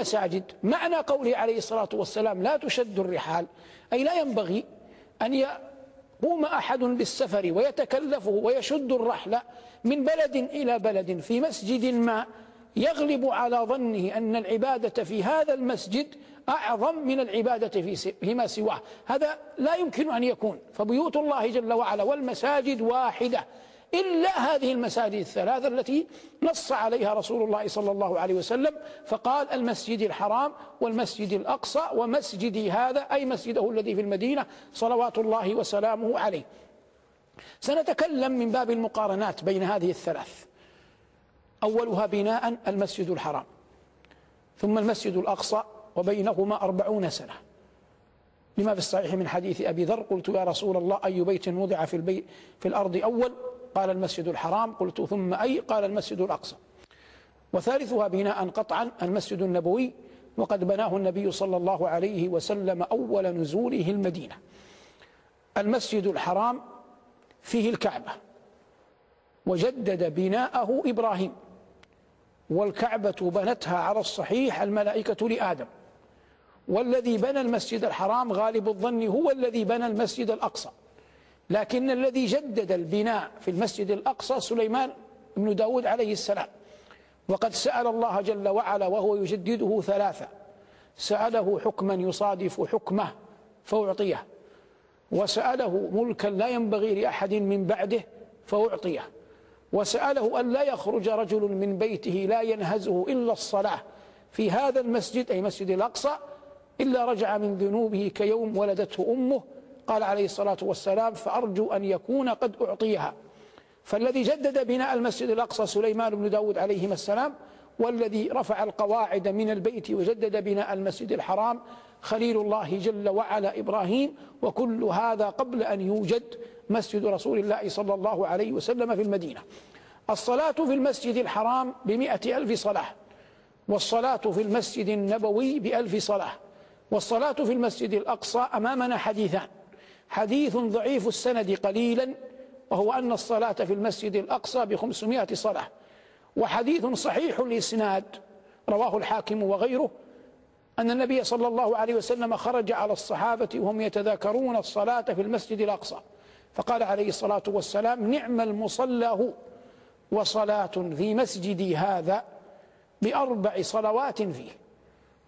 مساجد معنى قوله عليه الصلاة والسلام لا تشد الرحال أي لا ينبغي أن يقوم أحد بالسفر ويتكلفه ويشد الرحل من بلد إلى بلد في مسجد ما يغلب على ظنه أن العبادة في هذا المسجد أعظم من العبادة فيما سواه. هذا لا يمكن أن يكون. فبيوت الله جل وعلا والمساجد واحدة. إلا هذه المساجد الثلاثة التي نص عليها رسول الله صلى الله عليه وسلم فقال المسجد الحرام والمسجد الأقصى ومسجدي هذا أي مسجده الذي في المدينة صلوات الله وسلامه عليه. سنتكلم من باب المقارنات بين هذه الثلاث. أولها بناء المسجد الحرام ثم المسجد الأقصى وبينهما أربعون سنة. لما في الصحيح من حديث أبي ذر قلت يا رسول الله أي بيت وضع في, البيت في الأرض أول؟ قال المسجد الحرام قلت ثم أي؟ قال المسجد الأقصى. وثالثها بناء قطعا المسجد النبوي وقد بناه النبي صلى الله عليه وسلم أول نزوله المدينة. المسجد الحرام فيه الكعبة. وجدد بناءه إبراهيم. والكعبة بنتها على الصحيح الملائكة لآدم. والذي بنى المسجد الحرام غالب الظن هو الذي بنى المسجد الأقصى. لكن الذي جدد البناء في المسجد الأقصى سليمان بن داود عليه السلام. وقد سأل الله جل وعلا وهو يجدده ثلاثة. سأله حكما يصادف حكمه فأعطيه. وسأله ملكا لا ينبغي لأحد من بعده فأعطيه. وسأله أن لا يخرج رجل من بيته لا ينهزه إلا الصلاة في هذا المسجد أي مسجد الأقصى إلا رجع من ذنوبه كيوم ولدته أمه قال عليه الصلاة والسلام فأرجو أن يكون قد أعطيها. فالذي جدد بناء المسجد الأقصى سليمان بن داود عليهما السلام والذي رفع القواعد من البيت وجدد بناء المسجد الحرام خليل الله جل وعلا إبراهيم وكل هذا قبل أن يوجد مسجد رسول الله صلى الله عليه وسلم في المدينة. الصلاة في المسجد الحرام بمئة ألف صلاة والصلاة في المسجد النبوي بألف صلاة والصلاة في المسجد الأقصى أمامنا حديثان. حديث ضعيف السند قليلا وهو أن الصلاة في المسجد الأقصى بخمسمائة صلاة. وحديث صحيح الإسناد رواه الحاكم وغيره أن النبي صلى الله عليه وسلم خرج على الصحابة وهم يتذاكرون الصلاة في المسجد الأقصى. فقال عليه الصلاة والسلام نعم المصلى هو وصلاة في مسجدي هذا بأربع صلوات فيه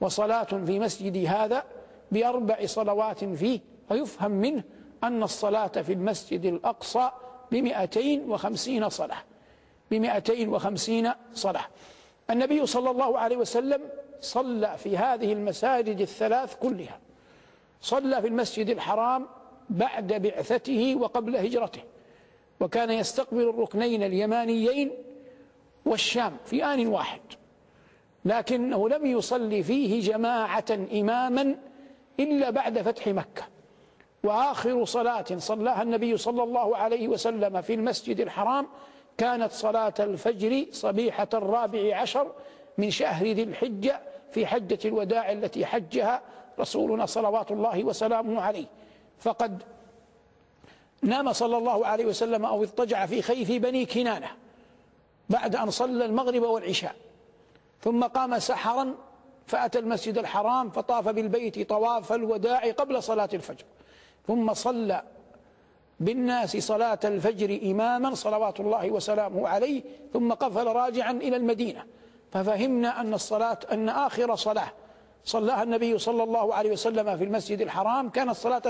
وصلاة في مسجدي هذا بأربع صلوات فيه. ويفهم منه أن الصلاة في المسجد الأقصى بمئتين وخمسين صلاة. بمئتين وخمسين صلاة. النبي صلى الله عليه وسلم صلى في هذه المساجد الثلاث كلها. صلى في المسجد الحرام بعد بعثته وقبل هجرته. وكان يستقبل الركنين اليمانيين والشام في آن واحد. لكنه لم يصلي فيه جماعة إماما إلا بعد فتح مكة. وآخر صلاة صلاها النبي صلى الله عليه وسلم في المسجد الحرام كانت صلاة الفجر صبيحة الرابع عشر من شهر ذي الحجة في حجة الوداع التي حجها رسولنا صلوات الله وسلامه عليه. فقد نام صلى الله عليه وسلم أو اضطجع في خيف بني كنانة بعد أن صلى المغرب والعشاء. ثم قام سحرا فأتى المسجد الحرام فطاف بالبيت طواف الوداع قبل صلاة الفجر. ثم صلى بالناس صلاة الفجر إماما صلوات الله وسلامه عليه ثم قفل راجعا إلى المدينة. ففهمنا أن الصلاة أن آخر صلاة صلاها النبي صلى الله عليه وسلم في المسجد الحرام كانت صلاة